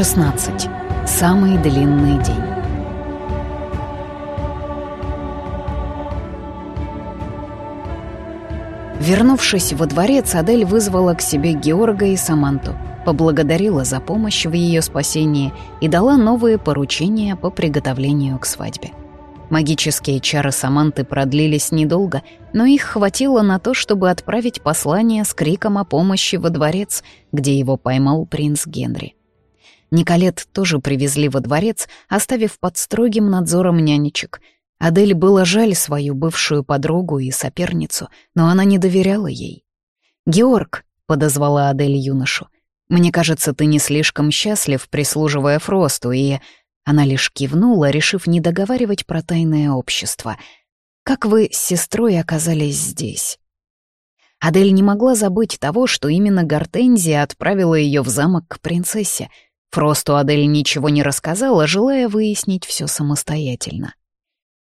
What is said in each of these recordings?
16. Самый длинный день. Вернувшись во дворец, Адель вызвала к себе Георга и Саманту, поблагодарила за помощь в ее спасении и дала новые поручения по приготовлению к свадьбе. Магические чары Саманты продлились недолго, но их хватило на то, чтобы отправить послание с криком о помощи во дворец, где его поймал принц Генри. Николет тоже привезли во дворец, оставив под строгим надзором нянечек. Адель было жаль свою бывшую подругу и соперницу, но она не доверяла ей. «Георг», — подозвала Адель юношу, — «мне кажется, ты не слишком счастлив, прислуживая Фросту, и...» Она лишь кивнула, решив не договаривать про тайное общество. «Как вы с сестрой оказались здесь?» Адель не могла забыть того, что именно Гортензия отправила ее в замок к принцессе — Фросту Адель ничего не рассказала, желая выяснить все самостоятельно.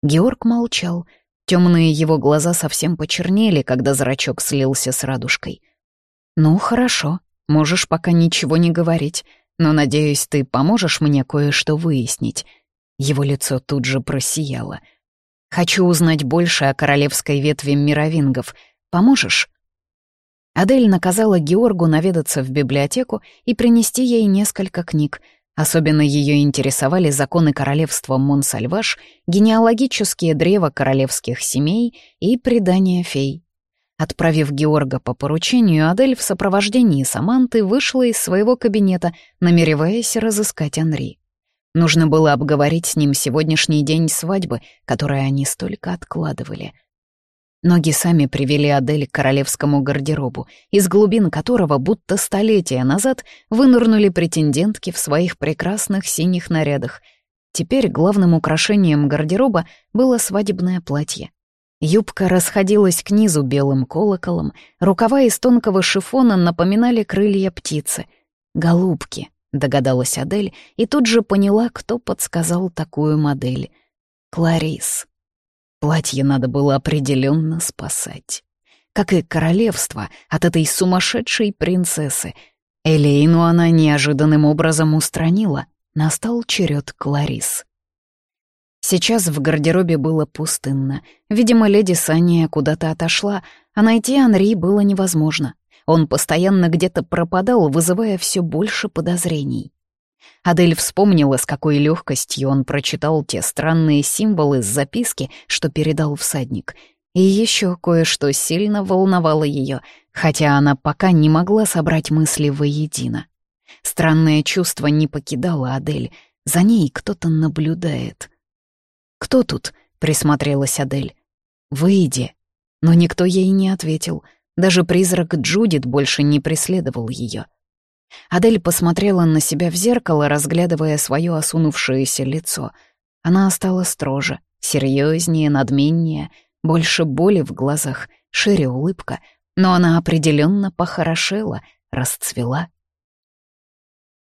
Георг молчал. Темные его глаза совсем почернели, когда зрачок слился с радужкой. «Ну, хорошо, можешь пока ничего не говорить, но, надеюсь, ты поможешь мне кое-что выяснить». Его лицо тут же просияло. «Хочу узнать больше о королевской ветви мировингов. Поможешь?» Адель наказала Георгу наведаться в библиотеку и принести ей несколько книг. Особенно ее интересовали законы королевства Монсальваш, генеалогические древа королевских семей и предания фей. Отправив Георга по поручению, Адель в сопровождении Саманты вышла из своего кабинета, намереваясь разыскать Анри. Нужно было обговорить с ним сегодняшний день свадьбы, который они столько откладывали — Ноги сами привели Адель к королевскому гардеробу, из глубин которого будто столетия назад вынырнули претендентки в своих прекрасных синих нарядах. Теперь главным украшением гардероба было свадебное платье. Юбка расходилась к низу белым колоколом, рукава из тонкого шифона напоминали крылья птицы. «Голубки», — догадалась Адель, и тут же поняла, кто подсказал такую модель. «Кларис». Платье надо было определенно спасать. Как и королевство от этой сумасшедшей принцессы. Элейну она неожиданным образом устранила. Настал черед Кларис. Сейчас в гардеробе было пустынно. Видимо, леди Сания куда-то отошла, а найти Анри было невозможно. Он постоянно где-то пропадал, вызывая все больше подозрений. Адель вспомнила, с какой легкостью он прочитал те странные символы с записки, что передал всадник. И еще кое-что сильно волновало ее, хотя она пока не могла собрать мысли воедино. Странное чувство не покидало Адель. За ней кто-то наблюдает. «Кто тут?» — присмотрелась Адель. «Выйди». Но никто ей не ответил. Даже призрак Джудит больше не преследовал ее. Адель посмотрела на себя в зеркало, разглядывая свое осунувшееся лицо. Она стала строже, серьезнее, надменнее, больше боли в глазах, шире улыбка, но она определенно похорошела, расцвела.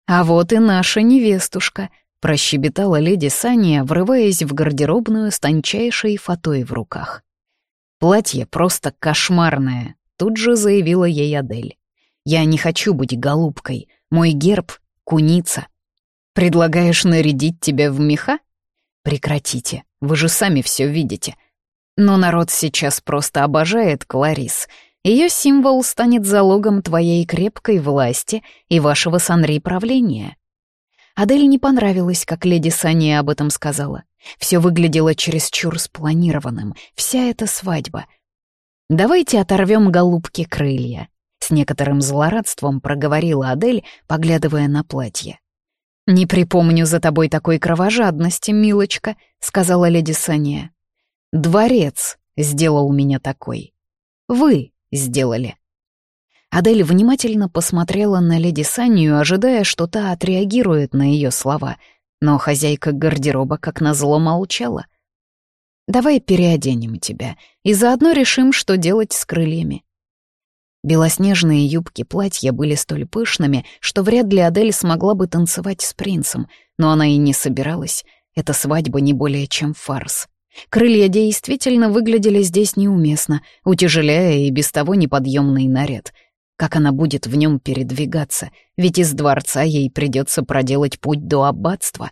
«А вот и наша невестушка», — прощебетала леди Сания, врываясь в гардеробную с тончайшей фатой в руках. «Платье просто кошмарное», — тут же заявила ей Адель. Я не хочу быть голубкой. Мой герб — куница. Предлагаешь нарядить тебя в меха? Прекратите, вы же сами все видите. Но народ сейчас просто обожает Кларис. Ее символ станет залогом твоей крепкой власти и вашего Санри правления. Адель не понравилось, как леди Сания об этом сказала. Все выглядело чересчур спланированным, вся эта свадьба. Давайте оторвем голубке крылья. С некоторым злорадством проговорила Адель, поглядывая на платье. «Не припомню за тобой такой кровожадности, милочка», — сказала леди Сания. «Дворец сделал меня такой. Вы сделали». Адель внимательно посмотрела на леди Санию, ожидая, что та отреагирует на ее слова, но хозяйка гардероба как назло молчала. «Давай переоденем тебя и заодно решим, что делать с крыльями. Белоснежные юбки платья были столь пышными, что вряд ли Адель смогла бы танцевать с принцем, но она и не собиралась. Эта свадьба не более чем фарс. Крылья действительно выглядели здесь неуместно, утяжеляя и без того неподъемный наряд. Как она будет в нем передвигаться, ведь из дворца ей придется проделать путь до аббатства.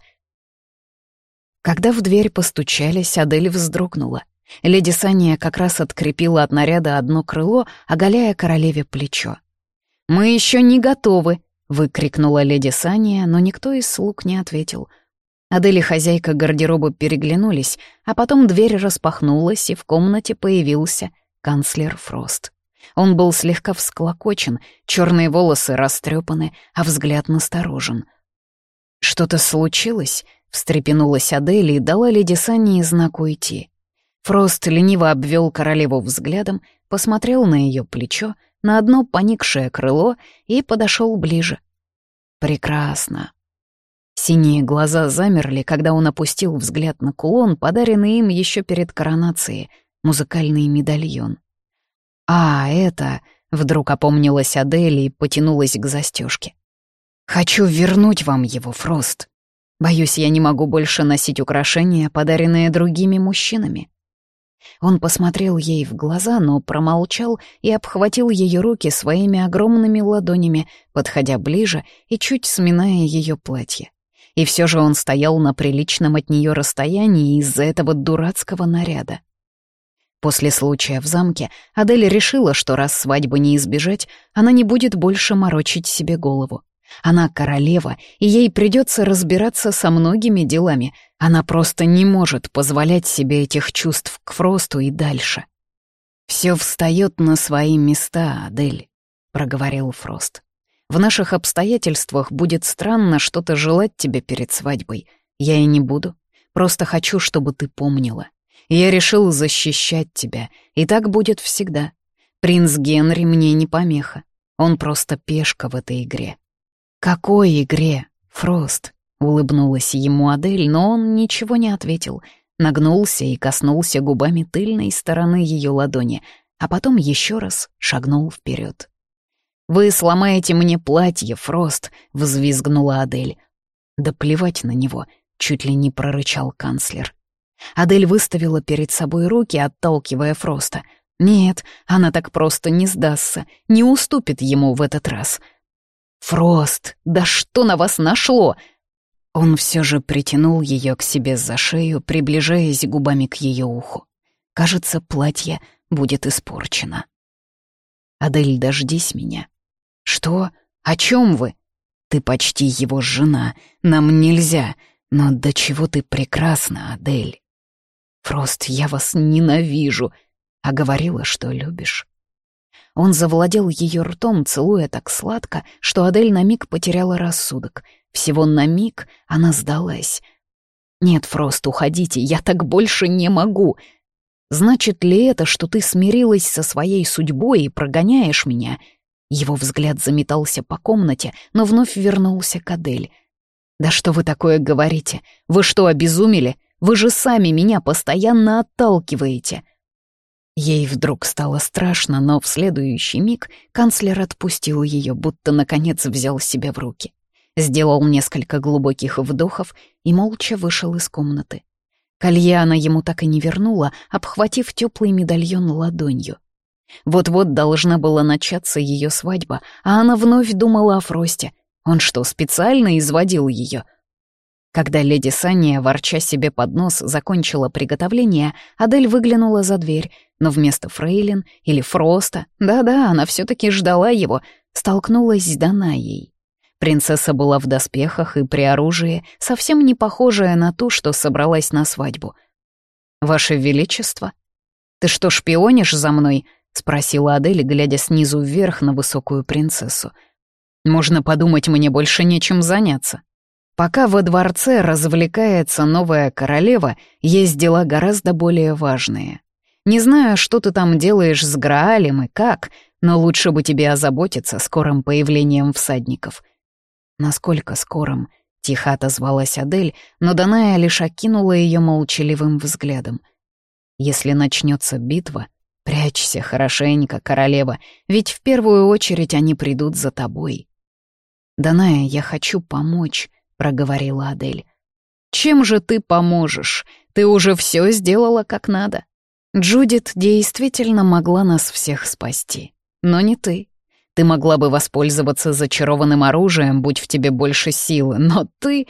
Когда в дверь постучались, Адель вздрогнула. Леди Сания как раз открепила от наряда одно крыло, оголяя королеве плечо. «Мы еще не готовы!» — выкрикнула леди Сания, но никто из слуг не ответил. Адель и хозяйка гардероба переглянулись, а потом дверь распахнулась, и в комнате появился канцлер Фрост. Он был слегка всклокочен, черные волосы растрепаны, а взгляд насторожен. «Что-то случилось?» — встрепенулась Адель и дала леди Санни знак уйти. Фрост лениво обвел королеву взглядом, посмотрел на ее плечо, на одно поникшее крыло и подошел ближе. «Прекрасно», Синие глаза замерли, когда он опустил взгляд на кулон, подаренный им еще перед коронацией, музыкальный медальон. «А, это...» — вдруг опомнилась Адель и потянулась к застежке. «Хочу вернуть вам его, Фрост. Боюсь, я не могу больше носить украшения, подаренные другими мужчинами». Он посмотрел ей в глаза, но промолчал и обхватил ее руки своими огромными ладонями, подходя ближе и чуть сминая ее платье. И все же он стоял на приличном от нее расстоянии из-за этого дурацкого наряда. После случая в замке Адель решила, что раз свадьбы не избежать, она не будет больше морочить себе голову. Она королева, и ей придется разбираться со многими делами. Она просто не может позволять себе этих чувств к Фросту и дальше. «Все встает на свои места, Адель», — проговорил Фрост. В наших обстоятельствах будет странно что-то желать тебе перед свадьбой. Я и не буду. Просто хочу, чтобы ты помнила. Я решил защищать тебя, и так будет всегда. Принц Генри мне не помеха. Он просто пешка в этой игре. «Какой игре, Фрост?» — улыбнулась ему Адель, но он ничего не ответил. Нагнулся и коснулся губами тыльной стороны ее ладони, а потом еще раз шагнул вперед. «Вы сломаете мне платье, Фрост», — взвизгнула Адель. «Да плевать на него», — чуть ли не прорычал канцлер. Адель выставила перед собой руки, отталкивая Фроста. Нет, она так просто не сдастся, не уступит ему в этот раз. «Фрост, да что на вас нашло?» Он все же притянул ее к себе за шею, приближаясь губами к ее уху. Кажется, платье будет испорчено. «Адель, дождись меня», «Что? О чем вы?» «Ты почти его жена. Нам нельзя. Но до чего ты прекрасна, Адель?» «Фрост, я вас ненавижу», а говорила, что любишь. Он завладел ее ртом, целуя так сладко, что Адель на миг потеряла рассудок. Всего на миг она сдалась. «Нет, Фрост, уходите, я так больше не могу. Значит ли это, что ты смирилась со своей судьбой и прогоняешь меня?» Его взгляд заметался по комнате, но вновь вернулся к Адель. «Да что вы такое говорите? Вы что, обезумели? Вы же сами меня постоянно отталкиваете!» Ей вдруг стало страшно, но в следующий миг канцлер отпустил ее, будто наконец взял себя в руки. Сделал несколько глубоких вдохов и молча вышел из комнаты. Колье она ему так и не вернула, обхватив теплый медальон ладонью. Вот-вот должна была начаться ее свадьба, а она вновь думала о Фросте. Он что, специально изводил ее? Когда леди Саня, ворча себе под нос, закончила приготовление, Адель выглянула за дверь, но вместо Фрейлин или Фроста, да-да, она все таки ждала его, столкнулась с Данаей. Принцесса была в доспехах и при оружии, совсем не похожая на ту, что собралась на свадьбу. «Ваше Величество, ты что, шпионишь за мной?» — спросила Адель, глядя снизу вверх на высокую принцессу. «Можно подумать, мне больше нечем заняться. Пока во дворце развлекается новая королева, есть дела гораздо более важные. Не знаю, что ты там делаешь с Граалем и как, но лучше бы тебе озаботиться скорым появлением всадников». «Насколько скорым?» — тихо отозвалась Адель, но Даная лишь окинула ее молчаливым взглядом. «Если начнется битва, Прячься хорошенько, королева, ведь в первую очередь они придут за тобой. «Даная, я хочу помочь», — проговорила Адель. «Чем же ты поможешь? Ты уже все сделала как надо. Джудит действительно могла нас всех спасти. Но не ты. Ты могла бы воспользоваться зачарованным оружием, будь в тебе больше силы, но ты...»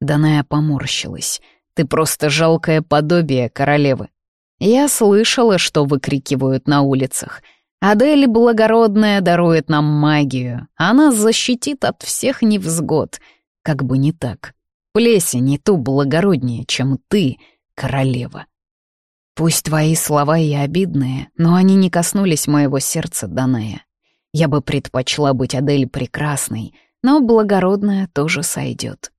Даная поморщилась. «Ты просто жалкое подобие королевы. Я слышала, что выкрикивают на улицах. Адель Благородная дарует нам магию. Она защитит от всех невзгод. Как бы не так. Плесень не ту благороднее, чем ты, королева. Пусть твои слова и обидные, но они не коснулись моего сердца, Даная. Я бы предпочла быть Адель прекрасной, но благородная тоже сойдет.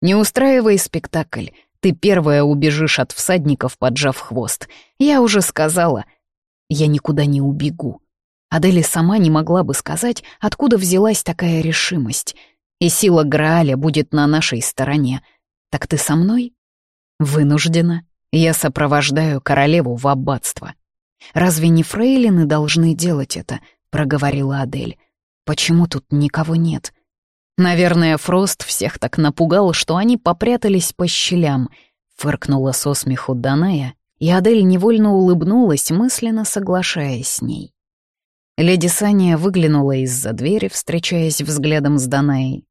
Не устраивай спектакль. Ты первая убежишь от всадников, поджав хвост. Я уже сказала. Я никуда не убегу. Адель сама не могла бы сказать, откуда взялась такая решимость. И сила Грааля будет на нашей стороне. Так ты со мной? Вынуждена. Я сопровождаю королеву в аббатство. Разве не фрейлины должны делать это? проговорила Адель. «Почему тут никого нет?» «Наверное, Фрост всех так напугал, что они попрятались по щелям», — фыркнула со смеху Даная, и Адель невольно улыбнулась, мысленно соглашаясь с ней. Леди Саня выглянула из-за двери, встречаясь взглядом с Данаей.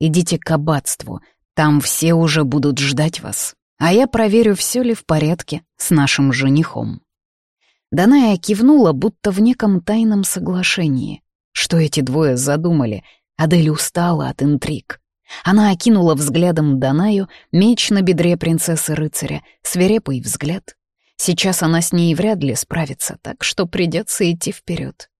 «Идите к аббатству, там все уже будут ждать вас, а я проверю, все ли в порядке с нашим женихом». Даная кивнула, будто в неком тайном соглашении. Что эти двое задумали? Адель устала от интриг. Она окинула взглядом Данаю, меч на бедре принцессы-рыцаря, свирепый взгляд. Сейчас она с ней вряд ли справится, так что придется идти вперед.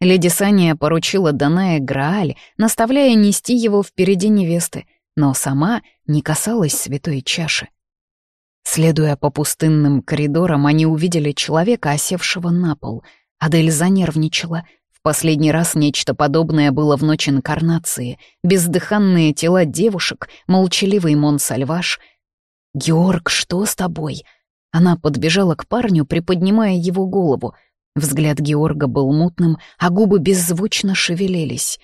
Леди Сания поручила Даная Грааль, наставляя нести его впереди невесты, но сама не касалась святой чаши. Следуя по пустынным коридорам, они увидели человека, осевшего на пол. Адель занервничала. В последний раз нечто подобное было в ночь инкарнации. Бездыханные тела девушек, молчаливый Монсальваш. «Георг, что с тобой?» Она подбежала к парню, приподнимая его голову. Взгляд Георга был мутным, а губы беззвучно шевелились.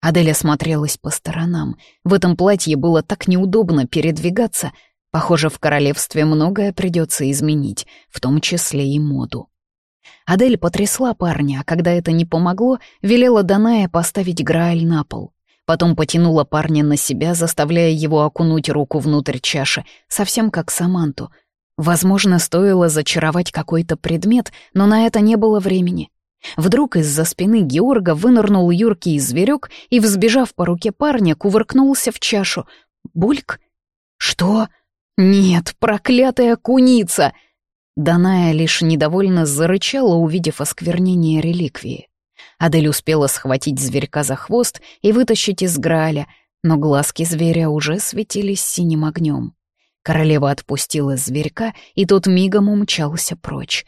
Адель осмотрелась по сторонам. В этом платье было так неудобно передвигаться — Похоже, в королевстве многое придется изменить, в том числе и моду. Адель потрясла парня, а когда это не помогло, велела Даная поставить Грааль на пол. Потом потянула парня на себя, заставляя его окунуть руку внутрь чаши, совсем как Саманту. Возможно, стоило зачаровать какой-то предмет, но на это не было времени. Вдруг из-за спины Георга вынырнул юркий зверек и, взбежав по руке парня, кувыркнулся в чашу. Бульк? Что? «Нет, проклятая куница!» Даная лишь недовольно зарычала, увидев осквернение реликвии. Адель успела схватить зверька за хвост и вытащить из Грааля, но глазки зверя уже светились синим огнем. Королева отпустила зверька, и тот мигом умчался прочь.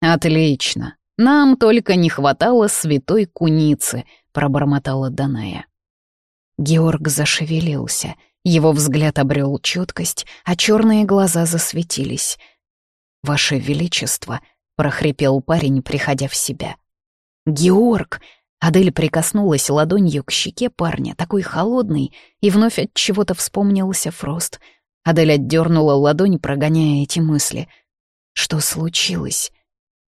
«Отлично. Нам только не хватало святой куницы», — пробормотала Даная. Георг зашевелился — его взгляд обрел четкость, а черные глаза засветились. «Ваше Величество», — прохрипел парень, приходя в себя. «Георг!» Адель прикоснулась ладонью к щеке парня, такой холодный, и вновь от чего-то вспомнился Фрост. Адель отдернула ладонь, прогоняя эти мысли. «Что случилось?»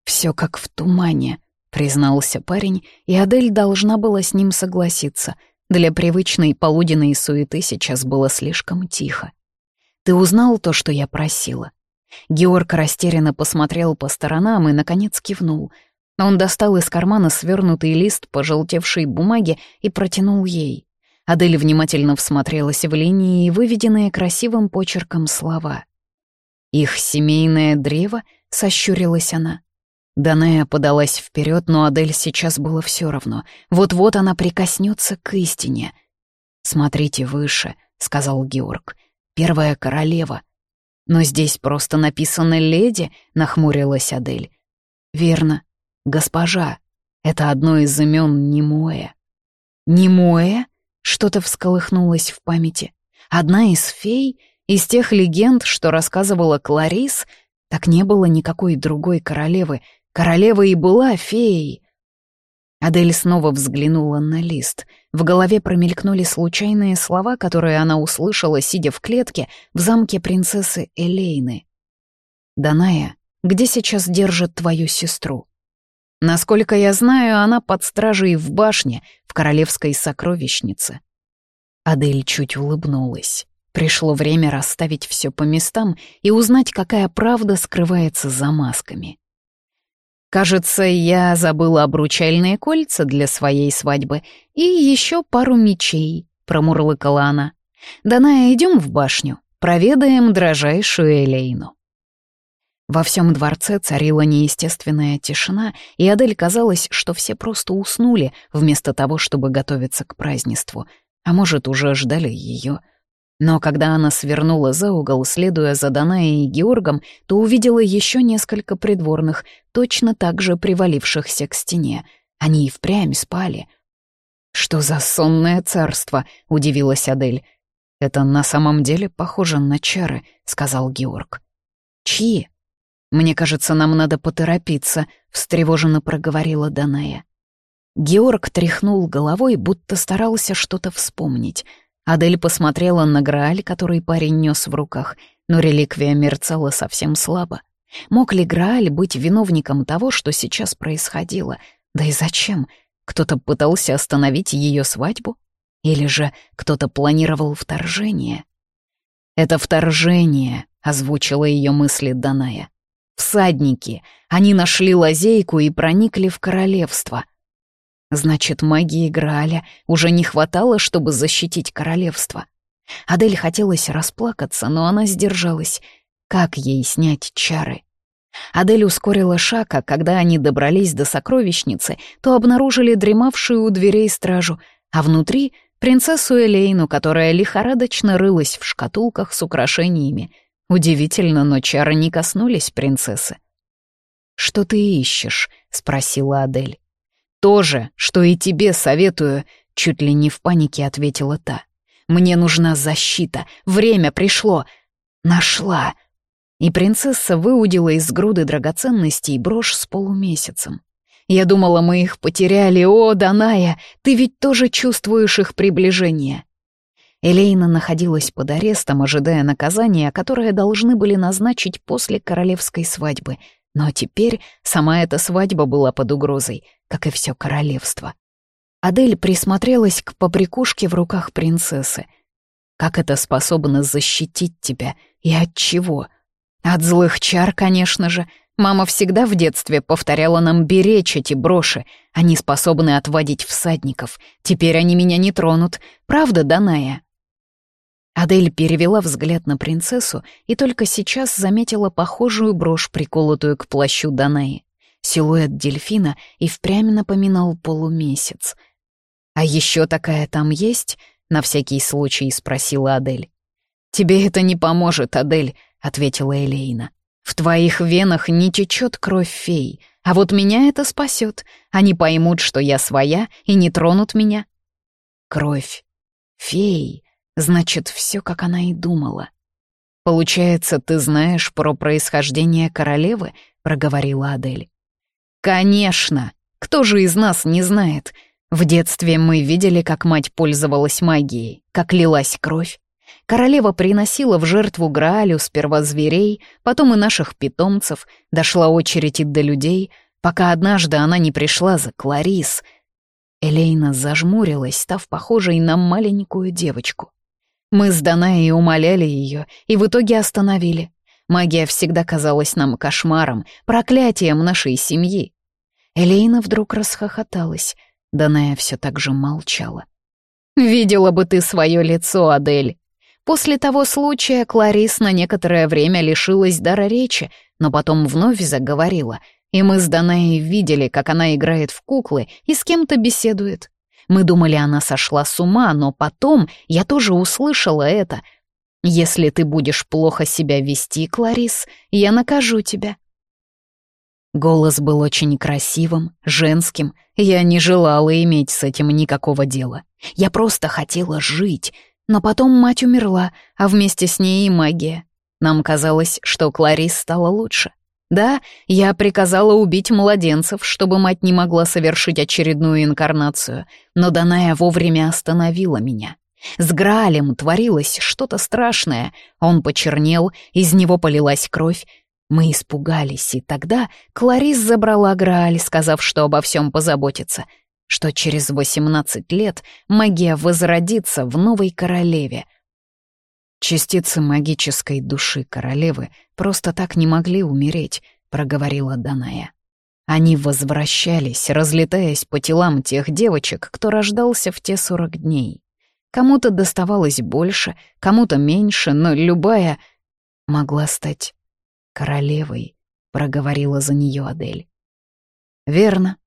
«Все как в тумане», — признался парень, и Адель должна была с ним согласиться — для привычной полуденной суеты сейчас было слишком тихо. «Ты узнал то, что я просила?» Георг растерянно посмотрел по сторонам и, наконец, кивнул. Он достал из кармана свернутый лист пожелтевшей бумаги и протянул ей. Адель внимательно всмотрелась в линии и выведенные красивым почерком слова. «Их семейное древо?» — сощурилась она. Данея подалась вперед, но Адель сейчас было все равно. Вот-вот она прикоснется к истине. «Смотрите выше», — сказал Георг. «Первая королева». «Но здесь просто написано «леди», — нахмурилась Адель. «Верно. Госпожа. Это одно из имен Немоя». «Немоя?» — что-то всколыхнулось в памяти. «Одна из фей?» Из тех легенд, что рассказывала Кларис, так не было никакой другой королевы, Королева и была феей. Адель снова взглянула на лист. В голове промелькнули случайные слова, которые она услышала, сидя в клетке в замке принцессы Элейны. «Даная, где сейчас держат твою сестру?» Насколько я знаю, она под стражей в башне, в королевской сокровищнице. Адель чуть улыбнулась. Пришло время расставить все по местам и узнать, какая правда скрывается за масками. Кажется, я забыла обручальные кольца для своей свадьбы и еще пару мечей, промурлыкала она. Даная, идем в башню, проведаем дрожайшую Элейну. Во всем дворце царила неестественная тишина, и Адель казалось, что все просто уснули, вместо того, чтобы готовиться к празднеству. А может, уже ждали ее. Но когда она свернула за угол, следуя за Данаей и Георгом, то увидела еще несколько придворных, точно так же привалившихся к стене. Они и впрямь спали. «Что за сонное царство?» — удивилась Адель. «Это на самом деле похоже на чары», — сказал Георг. «Чьи?» «Мне кажется, нам надо поторопиться», — встревоженно проговорила Даная. Георг тряхнул головой, будто старался что-то вспомнить. Адель посмотрела на Грааль, который парень нес в руках, но реликвия мерцала совсем слабо. Мог ли Грааль быть виновником того, что сейчас происходило? Да и зачем? Кто-то пытался остановить ее свадьбу? Или же кто-то планировал вторжение? «Это вторжение», — озвучила ее мысли Даная. Всадники. Они нашли лазейку и проникли в королевство. Значит, магии Грааля уже не хватало, чтобы защитить королевство. Адель хотелось расплакаться, но она сдержалась. Как ей снять чары? Адель ускорила шаг, а когда они добрались до сокровищницы, то обнаружили дремавшую у дверей стражу, а внутри — принцессу Элейну, которая лихорадочно рылась в шкатулках с украшениями — Удивительно, но чары не коснулись принцессы. «Что ты ищешь?» — спросила Адель. «То же, что и тебе советую», — чуть ли не в панике ответила та. «Мне нужна защита. Время пришло. Нашла». И принцесса выудила из груды драгоценностей брошь с полумесяцем. «Я думала, мы их потеряли. О, Даная, ты ведь тоже чувствуешь их приближение». Элейна находилась под арестом, ожидая наказания, которое должны были назначить после королевской свадьбы. Но теперь сама эта свадьба была под угрозой, как и все королевство. Адель присмотрелась к побрякушке в руках принцессы. Как это способно защитить тебя и от чего? От злых чар, конечно же. Мама всегда в детстве повторяла нам беречь эти броши. Они способны отводить всадников. Теперь они меня не тронут. Правда, Даная? Адель перевела взгляд на принцессу и только сейчас заметила похожую брошь, приколотую к плащу Данаи. Силуэт дельфина и впрямь напоминал полумесяц. «А еще такая там есть?» — на всякий случай спросила Адель. «Тебе это не поможет, Адель», — ответила Элейна. «В твоих венах не течет кровь фей, а вот меня это спасет. Они поймут, что я своя, и не тронут меня». «Кровь. Фей», Значит, все, как она и думала. «Получается, ты знаешь про происхождение королевы?» — проговорила Адель. «Конечно! Кто же из нас не знает? В детстве мы видели, как мать пользовалась магией, как лилась кровь. Королева приносила в жертву Граалю сперва зверей, потом и наших питомцев, дошла очередь и до людей, пока однажды она не пришла за Кларис». Элейна зажмурилась, став похожей на маленькую девочку. Мы с Данаей умоляли ее и в итоге остановили. Магия всегда казалась нам кошмаром, проклятием нашей семьи. Элейна вдруг расхохоталась. Даная все так же молчала. «Видела бы ты свое лицо, Адель!» После того случая Кларис на некоторое время лишилась дара речи, но потом вновь заговорила, и мы с Данаей видели, как она играет в куклы и с кем-то беседует. Мы думали, она сошла с ума, но потом я тоже услышала это. «Если ты будешь плохо себя вести, Кларис, я накажу тебя». Голос был очень красивым, женским. Я не желала иметь с этим никакого дела. Я просто хотела жить. Но потом мать умерла, а вместе с ней и магия. Нам казалось, что Кларис стала лучше. Да, я приказала убить младенцев, чтобы мать не могла совершить очередную инкарнацию, но Даная вовремя остановила меня. С Граалем творилось что-то страшное. Он почернел, из него полилась кровь. Мы испугались, и тогда Кларис забрала Грааль, сказав, что обо всем позаботится, что через 18 лет магия возродится в новой королеве. Частицы магической души королевы просто так не могли умереть, проговорила Даная. Они возвращались, разлетаясь по телам тех девочек, кто рождался в те сорок дней. Кому-то доставалось больше, кому-то меньше, но любая могла стать королевой, проговорила за нее Адель. Верно.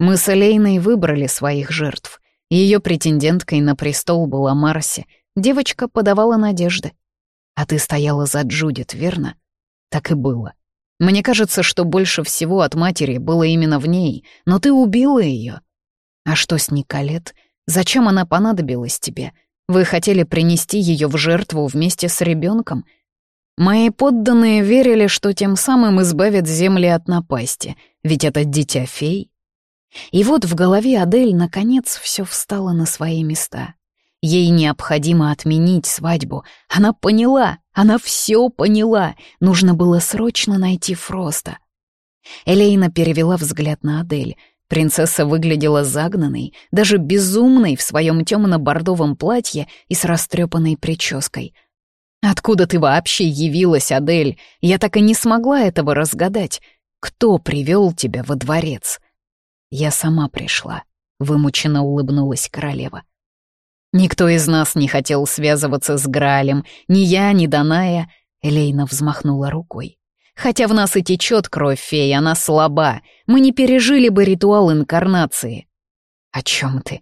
Мы с Элейной выбрали своих жертв. Ее претенденткой на престол была Марси. Девочка подавала надежды. А ты стояла за Джудит, верно? Так и было. Мне кажется, что больше всего от матери было именно в ней, но ты убила ее. А что с Николет? Зачем она понадобилась тебе? Вы хотели принести ее в жертву вместе с ребенком? Мои подданные верили, что тем самым избавят земли от напасти, ведь это дитя фей. И вот в голове Адель наконец все встало на свои места. Ей необходимо отменить свадьбу. Она поняла, она все поняла. Нужно было срочно найти Фроста. Элейна перевела взгляд на Адель. Принцесса выглядела загнанной, даже безумной в своем темно-бордовом платье и с растрепанной прической. «Откуда ты вообще явилась, Адель? Я так и не смогла этого разгадать. Кто привел тебя во дворец?» «Я сама пришла», — вымученно улыбнулась королева. Никто из нас не хотел связываться с Гралем, ни я, ни Даная. Элейна взмахнула рукой. Хотя в нас и течет кровь феи, она слаба. Мы не пережили бы ритуал инкарнации. О чем ты?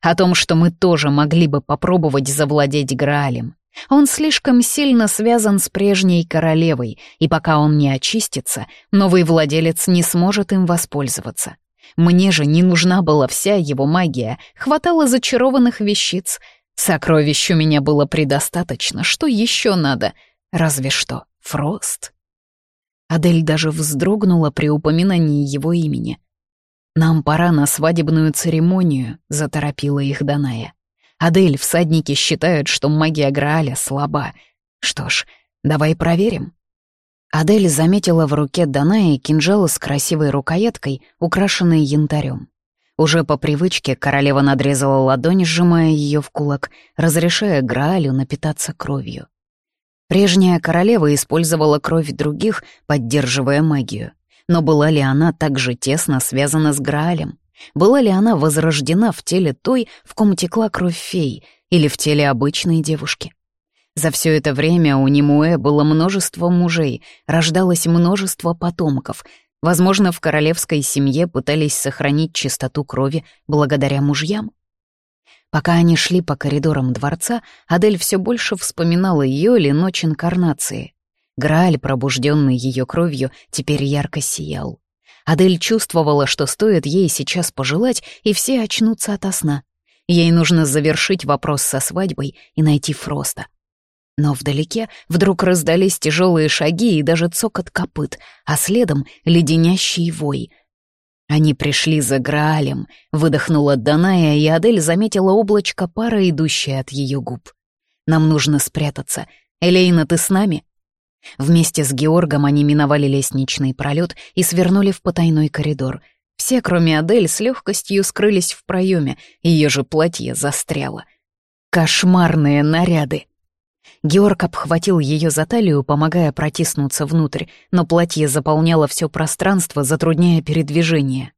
О том, что мы тоже могли бы попробовать завладеть Граалем. Он слишком сильно связан с прежней королевой, и пока он не очистится, новый владелец не сможет им воспользоваться. Мне же не нужна была вся его магия, хватало зачарованных вещиц. Сокровищ у меня было предостаточно, что еще надо? Разве что Фрост. Адель даже вздрогнула при упоминании его имени. «Нам пора на свадебную церемонию», — заторопила их Даная. «Адель, всадники считают, что магия Грааля слаба. Что ж, давай проверим». Адель заметила в руке Данаи кинжал с красивой рукояткой, украшенной янтарем. Уже по привычке королева надрезала ладонь, сжимая ее в кулак, разрешая Граалю напитаться кровью. Прежняя королева использовала кровь других, поддерживая магию. Но была ли она так же тесно связана с Граалем? Была ли она возрождена в теле той, в ком текла кровь феи, или в теле обычной девушки? За все это время у Немуэ было множество мужей, рождалось множество потомков. Возможно, в королевской семье пытались сохранить чистоту крови благодаря мужьям. Пока они шли по коридорам дворца, Адель все больше вспоминала Йоли ночь инкарнации. Грааль, пробужденный ее кровью, теперь ярко сиял. Адель чувствовала, что стоит ей сейчас пожелать, и все очнутся ото сна. Ей нужно завершить вопрос со свадьбой и найти Фроста. Но вдалеке вдруг раздались тяжелые шаги и даже цокот копыт, а следом — леденящий вой. Они пришли за Граалем, выдохнула Даная, и Адель заметила облачко пара, идущее от ее губ. «Нам нужно спрятаться. Элейна, ты с нами?» Вместе с Георгом они миновали лестничный пролет и свернули в потайной коридор. Все, кроме Адель, с легкостью скрылись в проеме, ее же платье застряло. Кошмарные наряды. Георг обхватил ее за талию, помогая протиснуться внутрь, но платье заполняло все пространство, затрудняя передвижение.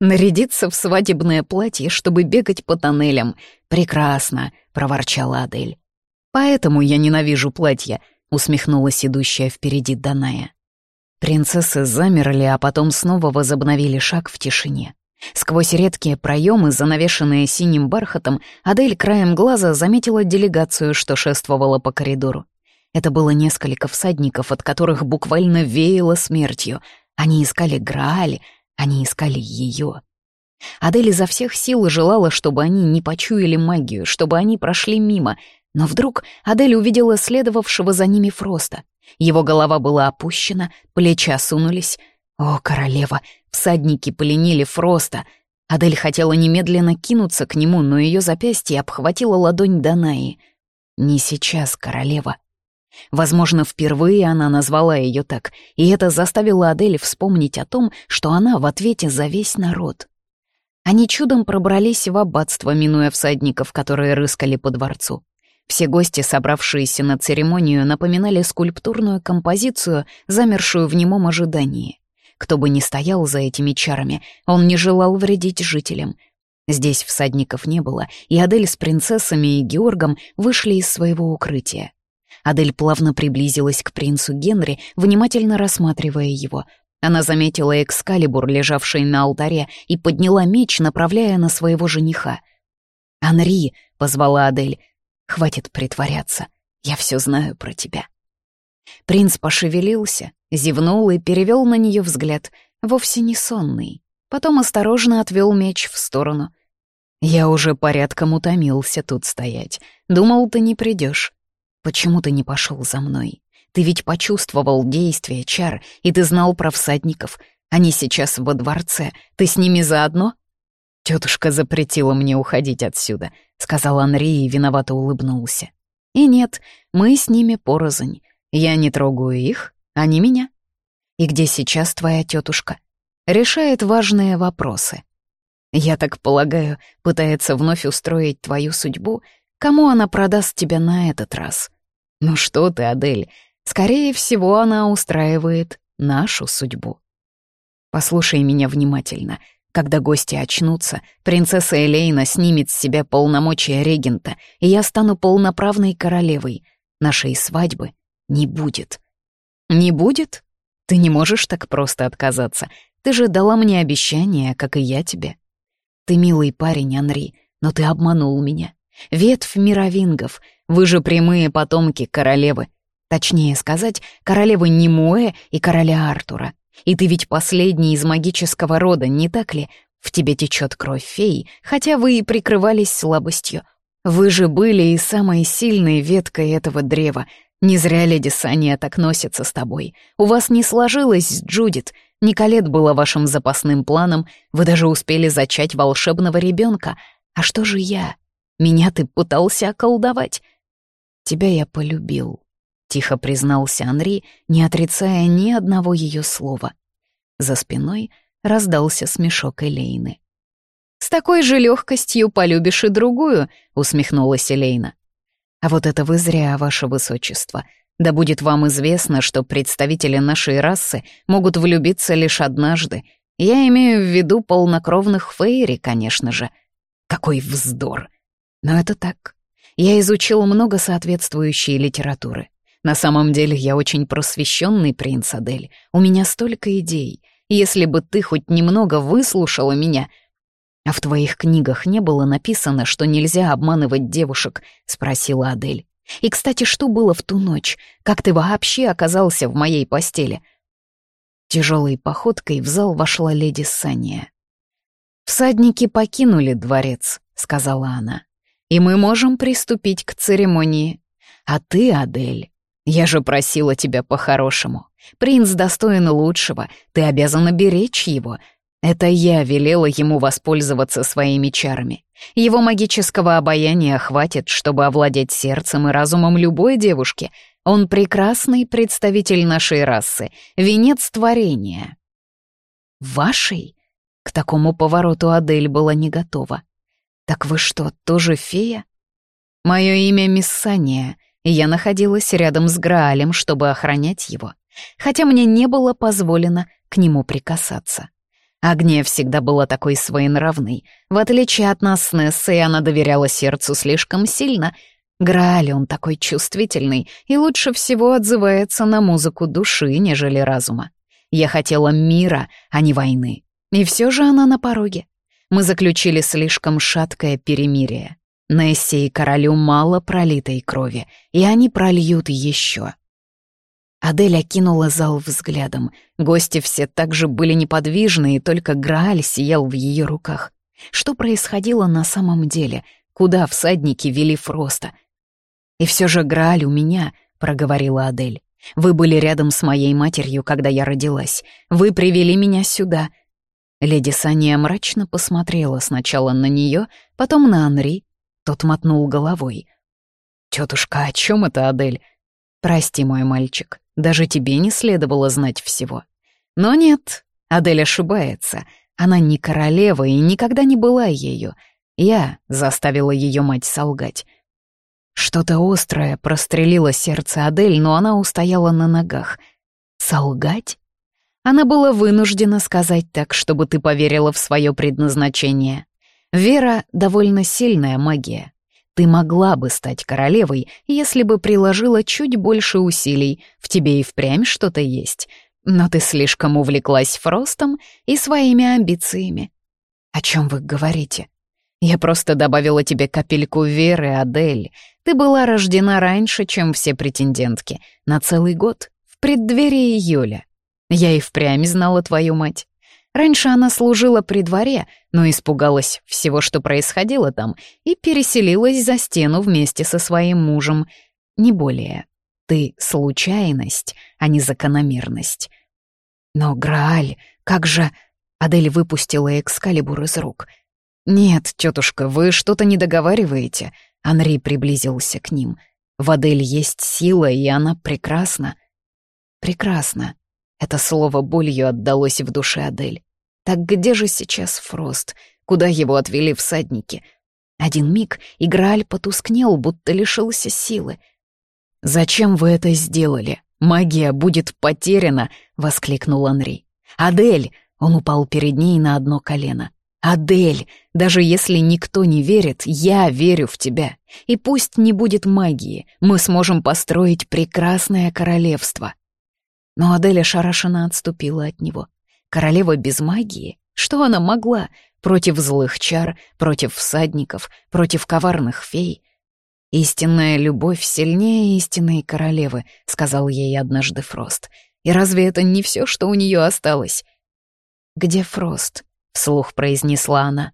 «Нарядиться в свадебное платье, чтобы бегать по тоннелям. Прекрасно!» — проворчала Адель. «Поэтому я ненавижу платья», — усмехнулась идущая впереди Даная. Принцессы замерли, а потом снова возобновили шаг в тишине. Сквозь редкие проемы, занавешенные синим бархатом, Адель краем глаза заметила делегацию, что шествовала по коридору. Это было несколько всадников, от которых буквально веяло смертью. Они искали Грааль, они искали ее. Адель изо всех сил желала, чтобы они не почуяли магию, чтобы они прошли мимо, но вдруг Адель увидела следовавшего за ними Фроста. Его голова была опущена, плечи осунулись. О, королева, Всадники поленили Фроста. Адель хотела немедленно кинуться к нему, но ее запястье обхватила ладонь Данаи. «Не сейчас, королева». Возможно, впервые она назвала ее так, и это заставило Адель вспомнить о том, что она в ответе за весь народ. Они чудом пробрались в аббатство, минуя всадников, которые рыскали по дворцу. Все гости, собравшиеся на церемонию, напоминали скульптурную композицию, замершую в немом ожидании. Кто бы ни стоял за этими чарами, он не желал вредить жителям. Здесь всадников не было, и Адель с принцессами и Георгом вышли из своего укрытия. Адель плавно приблизилась к принцу Генри, внимательно рассматривая его. Она заметила экскалибур, лежавший на алтаре, и подняла меч, направляя на своего жениха. «Анри!» — позвала Адель. «Хватит притворяться. Я все знаю про тебя». Принц пошевелился, зевнул и перевел на нее взгляд, вовсе не сонный. Потом осторожно отвел меч в сторону. «Я уже порядком утомился тут стоять. Думал, ты не придешь. Почему ты не пошел за мной? Ты ведь почувствовал действие чар, и ты знал про всадников. Они сейчас во дворце. Ты с ними заодно?» «Тетушка запретила мне уходить отсюда», — сказал Анри и виновато улыбнулся. «И нет, мы с ними порознь. Я не трогаю их, они меня. И где сейчас твоя тетушка? Решает важные вопросы. Я так полагаю, пытается вновь устроить твою судьбу. Кому она продаст тебя на этот раз?» «Ну что ты, Адель, скорее всего, она устраивает нашу судьбу». «Послушай меня внимательно. Когда гости очнутся, принцесса Элейна снимет с себя полномочия регента, и я стану полноправной королевой. Нашей свадьбы не будет». «Не будет? Ты не можешь так просто отказаться. Ты же дала мне обещание, как и я тебе. Ты милый парень, Анри, но ты обманул меня. Ветвь мировингов — вы же прямые потомки королевы. Точнее сказать, королевы Немуэ и короля Артура. И ты ведь последний из магического рода, не так ли? В тебе течет кровь феи, хотя вы и прикрывались слабостью. Вы же были и самой сильной веткой этого древа. Не зря леди Сания так носится с тобой. У вас не сложилось Джудит. Николет была вашим запасным планом. Вы даже успели зачать волшебного ребенка. А что же я? Меня ты пытался околдовать. Тебя я полюбил», — тихо признался Анри, не отрицая ни одного ее слова. За спиной раздался смешок Элейны. «С такой же легкостью полюбишь и другую», — усмехнулась Элейна. «А вот это вы зря, ваше высочество. Да будет вам известно, что представители нашей расы могут влюбиться лишь однажды. Я имею в виду полнокровных фейри, конечно же. Какой вздор! Но это так. Я изучил много соответствующей литературы. На самом деле я очень просвещенный принц Адель. У меня столько идей. Если бы ты хоть немного выслушала меня... А в твоих книгах не было написано, что нельзя обманывать девушек, спросила Адель. И, кстати, что было в ту ночь? Как ты вообще оказался в моей постели? Тяжелой походкой в зал вошла леди Сания. «Всадники покинули дворец», — сказала она и мы можем приступить к церемонии. А ты, Адель, я же просила тебя по-хорошему. Принц достоин лучшего, ты обязана беречь его. Это я велела ему воспользоваться своими чарами. Его магического обаяния хватит, чтобы овладеть сердцем и разумом любой девушки. Он прекрасный представитель нашей расы, венец творения. Вашей? К такому повороту Адель была не готова. «Так вы что, тоже фея?» «Мое имя Миссания, и я находилась рядом с Граалем, чтобы охранять его, хотя мне не было позволено к нему прикасаться. Агния всегда была такой своенравной. В отличие от нас с Нессой, она доверяла сердцу слишком сильно. Грааль он такой чувствительный и лучше всего отзывается на музыку души, нежели разума. Я хотела мира, а не войны. И все же она на пороге мы заключили слишком шаткое перемирие. Несси и королю мало пролитой крови, и они прольют еще. Адель окинула зал взглядом. Гости все так же были неподвижны, и только Грааль сиял в ее руках. Что происходило на самом деле? Куда всадники вели Фроста? «И все же Грааль у меня», — проговорила Адель. «Вы были рядом с моей матерью, когда я родилась. Вы привели меня сюда. Леди Сания мрачно посмотрела сначала на нее, потом на Анри. Тот мотнул головой. «Тетушка, о чем это, Адель?» «Прости, мой мальчик, даже тебе не следовало знать всего. Но нет, Адель ошибается. Она не королева и никогда не была ею. Я заставила ее мать солгать. Что-то острое прострелило сердце Адель, но она устояла на ногах. Солгать? Она была вынуждена сказать так, чтобы ты поверила в свое предназначение. Вера — довольно сильная магия. Ты могла бы стать королевой, если бы приложила чуть больше усилий, в тебе и впрямь что-то есть. Но ты слишком увлеклась Фростом и своими амбициями. О чем вы говорите? Я просто добавила тебе капельку веры, Адель. Ты была рождена раньше, чем все претендентки, на целый год, в преддверии июля. Я и впрямь знала твою мать. Раньше она служила при дворе, но испугалась всего, что происходило там, и переселилась за стену вместе со своим мужем. Не более. Ты — случайность, а не закономерность. Но, Грааль, как же... Адель выпустила экскалибур из рук. «Нет, тетушка, вы что-то не договариваете. Анри приблизился к ним. «В Адель есть сила, и она прекрасна». «Прекрасно». Это слово болью отдалось в душе Адель. Так где же сейчас Фрост? Куда его отвели всадники? Один миг, и Грааль потускнел, будто лишился силы. «Зачем вы это сделали? Магия будет потеряна!» — воскликнул Анри. «Адель!» — он упал перед ней на одно колено. «Адель, даже если никто не верит, я верю в тебя. И пусть не будет магии, мы сможем построить прекрасное королевство». Но Адель ошарашенно отступила от него. Королева без магии? Что она могла? Против злых чар, против всадников, против коварных фей? «Истинная любовь сильнее истинной королевы», — сказал ей однажды Фрост. «И разве это не все, что у нее осталось?» «Где Фрост?» — вслух произнесла она.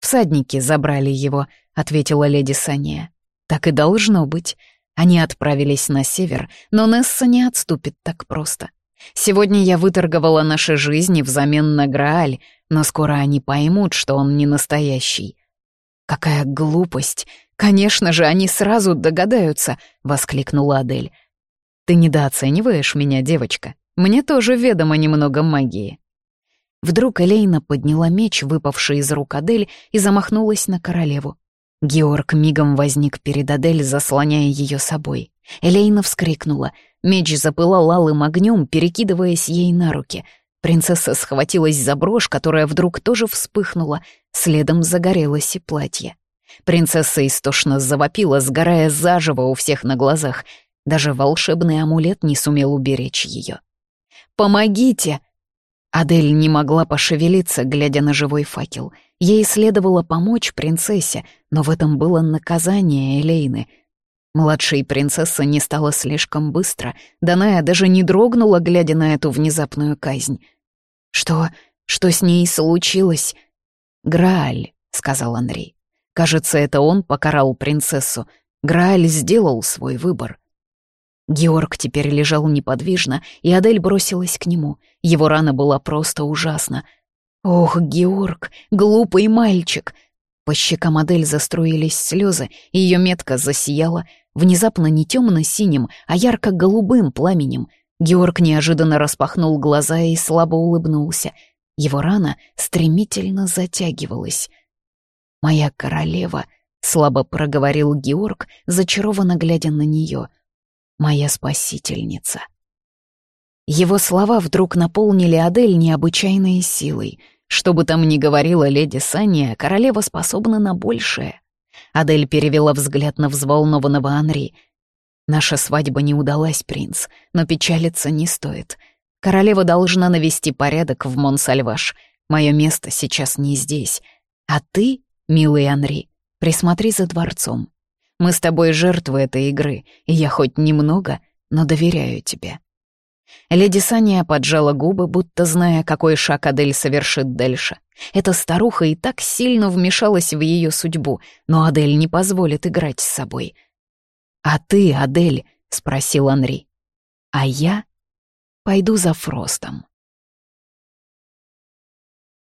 «Всадники забрали его», — ответила леди Сания. «Так и должно быть. Они отправились на север, но Несса не отступит так просто. Сегодня я выторговала наши жизни взамен на Грааль, но скоро они поймут, что он не настоящий. «Какая глупость! Конечно же, они сразу догадаются!» — воскликнула Адель. «Ты недооцениваешь меня, девочка. Мне тоже ведомо немного магии». Вдруг Элейна подняла меч, выпавший из рук Адель, и замахнулась на королеву. Георг мигом возник перед Адель, заслоняя ее собой. Элейна вскрикнула. Меч запылал алым огнем, перекидываясь ей на руки. Принцесса схватилась за брошь, которая вдруг тоже вспыхнула. Следом загорелось и платье. Принцесса истошно завопила, сгорая заживо у всех на глазах. Даже волшебный амулет не сумел уберечь ее. «Помогите!» Адель не могла пошевелиться, глядя на живой факел. Ей следовало помочь принцессе, но в этом было наказание Элейны — Младшей принцесса не стала слишком быстро. Даная даже не дрогнула, глядя на эту внезапную казнь. «Что? Что с ней случилось?» «Грааль», — сказал Андрей. «Кажется, это он покарал принцессу. Грааль сделал свой выбор». Георг теперь лежал неподвижно, и Адель бросилась к нему. Его рана была просто ужасна. «Ох, Георг, глупый мальчик!» По щекам модель заструились слезы, и ее метка засияла, внезапно не темно-синим, а ярко-голубым пламенем. Георг неожиданно распахнул глаза и слабо улыбнулся. Его рана стремительно затягивалась. «Моя королева», — слабо проговорил Георг, зачарованно глядя на нее. «Моя спасительница». Его слова вдруг наполнили Адель необычайной силой — что бы там ни говорила леди Саня, королева способна на большее. Адель перевела взгляд на взволнованного Анри. «Наша свадьба не удалась, принц, но печалиться не стоит. Королева должна навести порядок в Монсальваш. Мое место сейчас не здесь. А ты, милый Анри, присмотри за дворцом. Мы с тобой жертвы этой игры, и я хоть немного, но доверяю тебе». Леди Саня поджала губы, будто зная, какой шаг Адель совершит дальше. Эта старуха и так сильно вмешалась в ее судьбу, но Адель не позволит играть с собой. «А ты, Адель?» — спросил Анри. «А я пойду за Фростом».